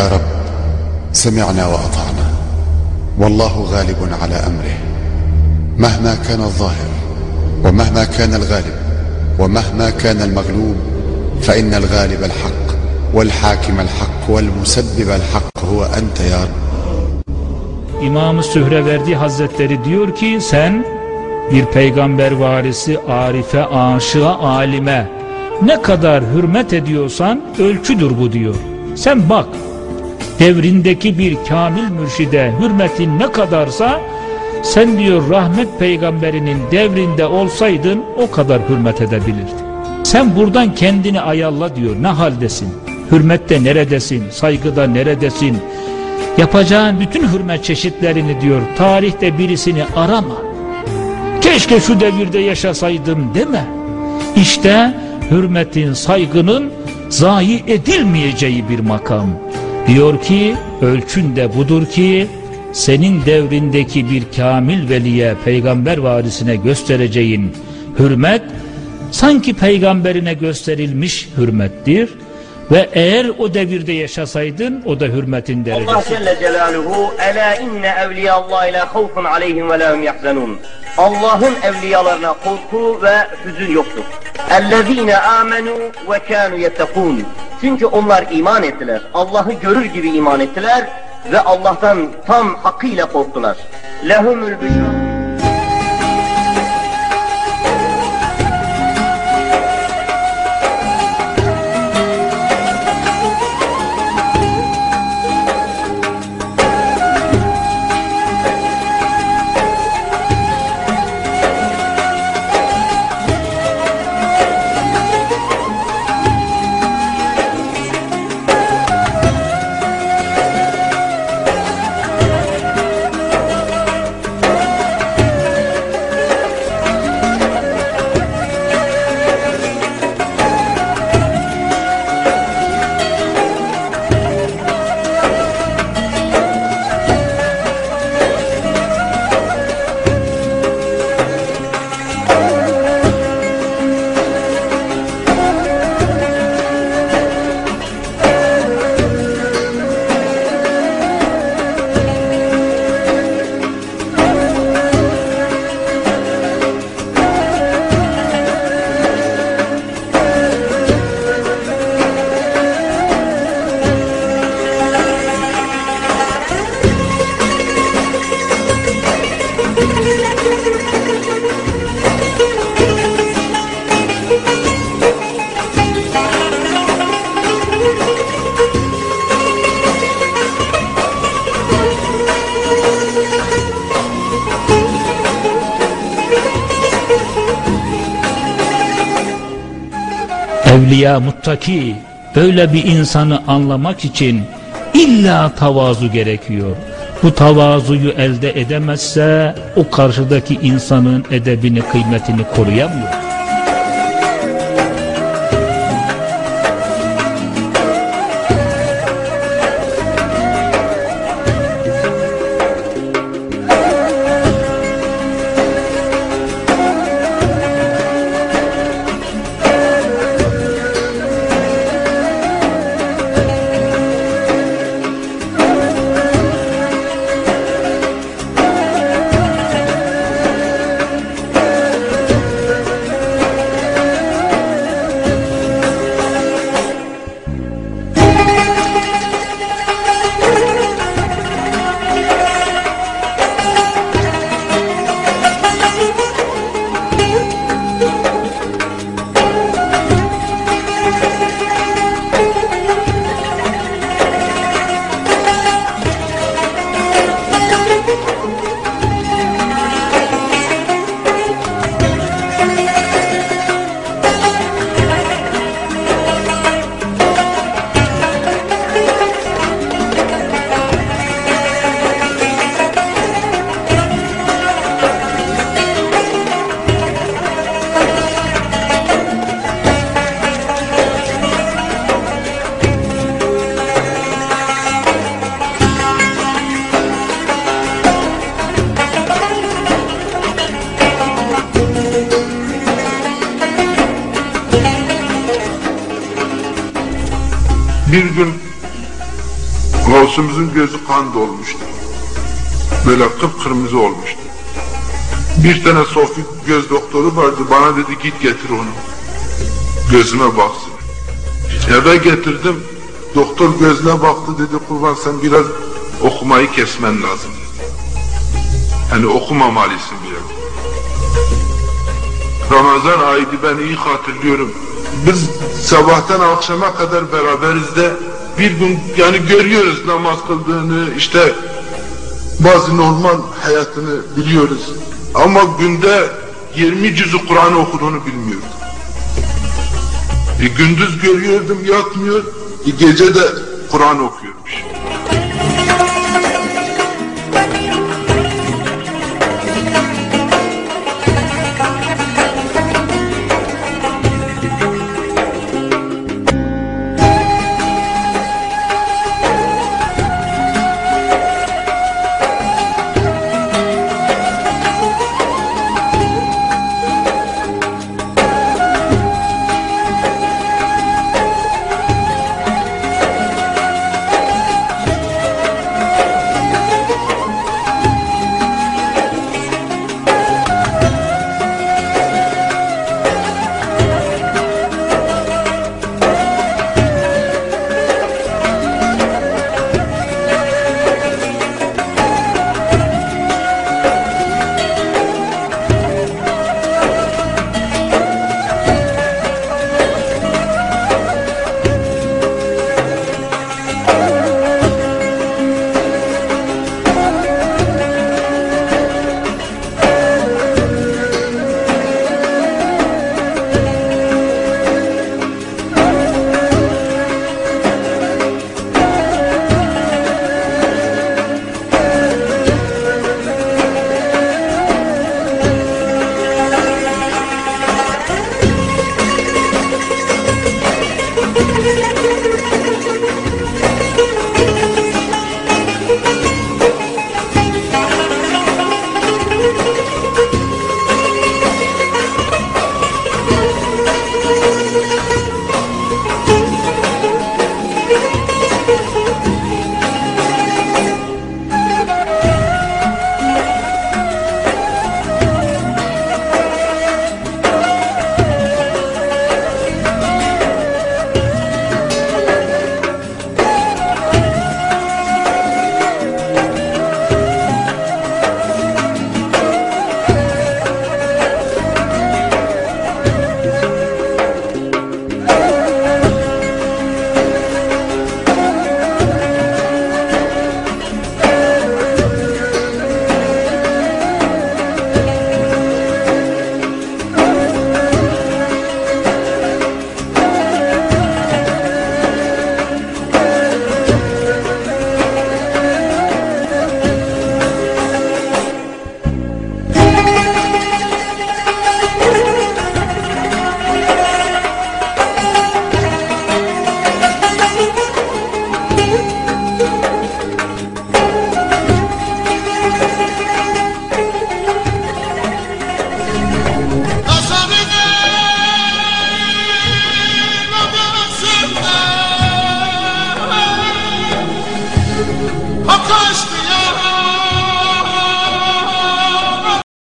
Ya Rab semi'na ve ata'na. Vallahu galibun ala emrih mehma kana zahir ve mehma kana galib ve mehma kana mağlub fe innel galib el hak vel hakim İmam-ı Sühreverdi Hazretleri diyor ki sen bir peygamber varisi arife, aşığa, alime ne kadar hürmet ediyorsan ölçüdür bu diyor. Sen bak devrindeki bir kamil mürşide hürmetin ne kadarsa sen diyor rahmet peygamberinin devrinde olsaydın o kadar hürmet edebilirdin. Sen buradan kendini ayalla diyor ne haldesin? Hürmette neredesin? Saygıda neredesin? Yapacağın bütün hürmet çeşitlerini diyor tarihte birisini arama. Keşke şu devirde yaşasaydım deme. İşte hürmetin, saygının zayi edilmeyeceği bir makam. Diyor ki ölçün de budur ki senin devrindeki bir kamil veliye, peygamber varisine göstereceğin hürmet sanki peygamberine gösterilmiş hürmettir. Ve eğer o devirde yaşasaydın o da hürmetin Allah derecesi. Celle Celaluhu Ela inne evliya Allah la havfun aleyhim ve lahum yahzanun Allah'ın evliyalarına korku ve hüzün yoktur. Ellezine amenu ve kanu yettekun Çünkü onlar iman ettiler. Allah'ı görür gibi iman ettiler ve Allah'tan tam hakkıyla korktular. Lehumul büşra Evliya muttaki böyle bir insanı anlamak için illa tavazu gerekiyor. Bu tavazuyu elde edemezse o karşıdaki insanın edebini kıymetini koruyamıyor. Bir gün Gavsımızın gözü kan dolmuştu. Böyle kıpkırmızı olmuştu. Bir tane Sofi göz doktoru vardı. Bana dedi git getir onu. Gözüme baksın. Eve getirdim. Doktor gözüne baktı dedi kurban sen biraz okumayı kesmen lazım. Hani okumamalısın biraz. Ramazan ayıydı ben iyi hatırlıyorum. Biz sabahtan akşama kadar beraberiz de bir gün yani görüyoruz namaz kıldığını işte bazı normal hayatını biliyoruz. Ama günde 20 cüzü Kur'an okuduğunu bilmiyordum. E, gündüz görüyordum yatmıyor, e, gece de Kur'an okuyormuş.